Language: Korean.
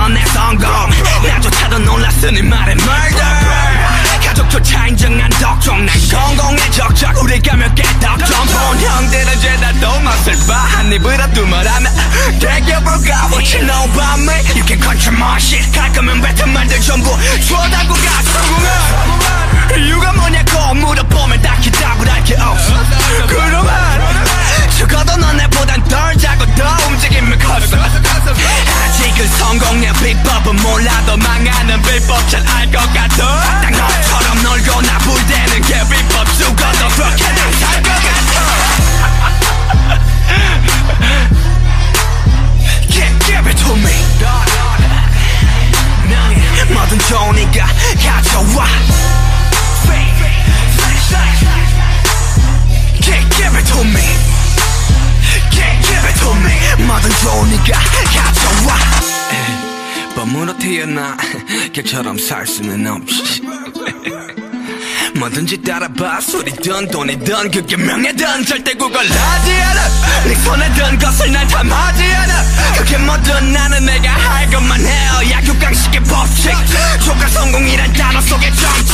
있던 내 성공 나조차도 놀랐으니 말해 murder 가족조차 인정한 덕종 난 공공의 적적 우리 가면 깨닫던 본 형들은 죄다 또 맛을 봐한 입으로 두말하며. Take your broke out what you know about me You can call 성공의 비법은 몰라도 망하는 비법 잘 알 것 같아 딱 너처럼 놀고 나불대는 게 비법 죽어도 그렇게 난살것 같아 Give, give it to me 뭐든 좋으니까 가져와 Give, give it to me Give, give it to me 뭐든 좋으니까 가져와 태어나 개처럼 살 수는 없지 뭐든지 따라봐 소리든 돈이든 그게 명예든 절대 구걸하지 않아. 네 손에 든 것을 난 탐하지 않아. 그게 뭐든 나는 내가 할 것만 해요. 약육강식의 법칙. 조가 성공이란 단어 속에 정